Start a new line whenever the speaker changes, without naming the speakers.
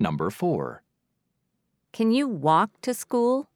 Number 4.
Can you walk to school?